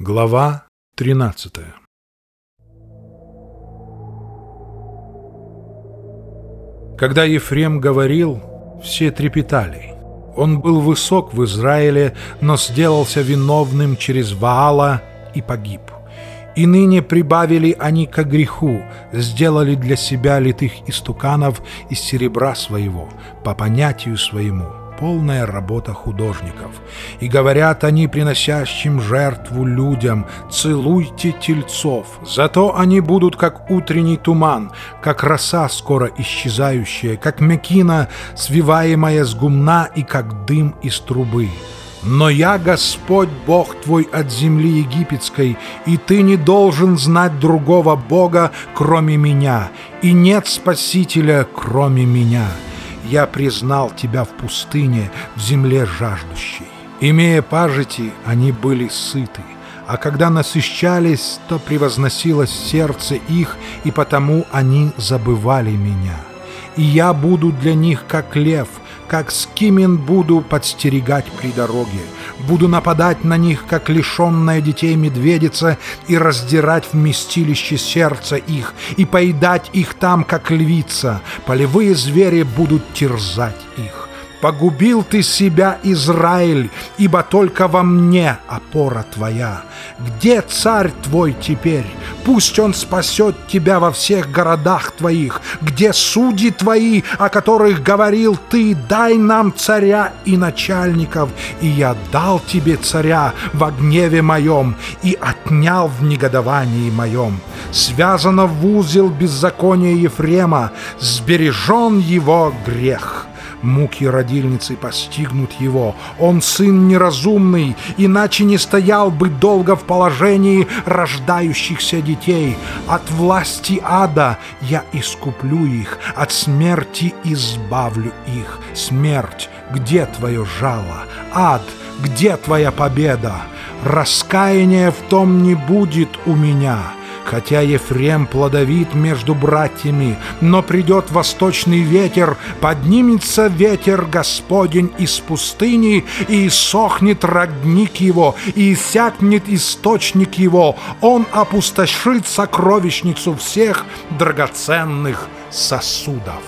Глава 13 Когда Ефрем говорил, все трепетали. Он был высок в Израиле, но сделался виновным через Ваала и погиб. И ныне прибавили они к греху, сделали для себя литых истуканов из серебра своего, по понятию своему – полная работа художников. И говорят они приносящим жертву людям, целуйте тельцов, зато они будут как утренний туман, как роса скоро исчезающая, как мекина, свиваемая с гумна и как дым из трубы. Но я Господь Бог твой от земли египетской, и ты не должен знать другого Бога, кроме меня, и нет Спасителя, кроме меня» я признал тебя в пустыне, в земле жаждущей. Имея пажити, они были сыты, а когда насыщались, то превозносилось сердце их, и потому они забывали меня. И я буду для них, как лев — как скимен буду подстерегать при дороге. Буду нападать на них, как лишенная детей медведица, и раздирать вместилище сердца их, и поедать их там, как львица. Полевые звери будут терзать их. Погубил ты себя, Израиль, ибо только во мне опора твоя. Где царь твой теперь? Пусть он спасет тебя во всех городах твоих. Где судьи твои, о которых говорил ты? Дай нам царя и начальников. И я дал тебе царя в гневе моем и отнял в негодовании моем. Связано в узел беззакония Ефрема, сбережен его грех». Муки родильницы постигнут его. Он сын неразумный, иначе не стоял бы долго в положении рождающихся детей. От власти ада я искуплю их, от смерти избавлю их. Смерть, где твое жало? Ад, где твоя победа? Раскаяния в том не будет у меня». Хотя Ефрем плодовит между братьями, но придет восточный ветер, поднимется ветер Господень из пустыни, и сохнет родник его, и иссякнет источник его, он опустошит сокровищницу всех драгоценных сосудов.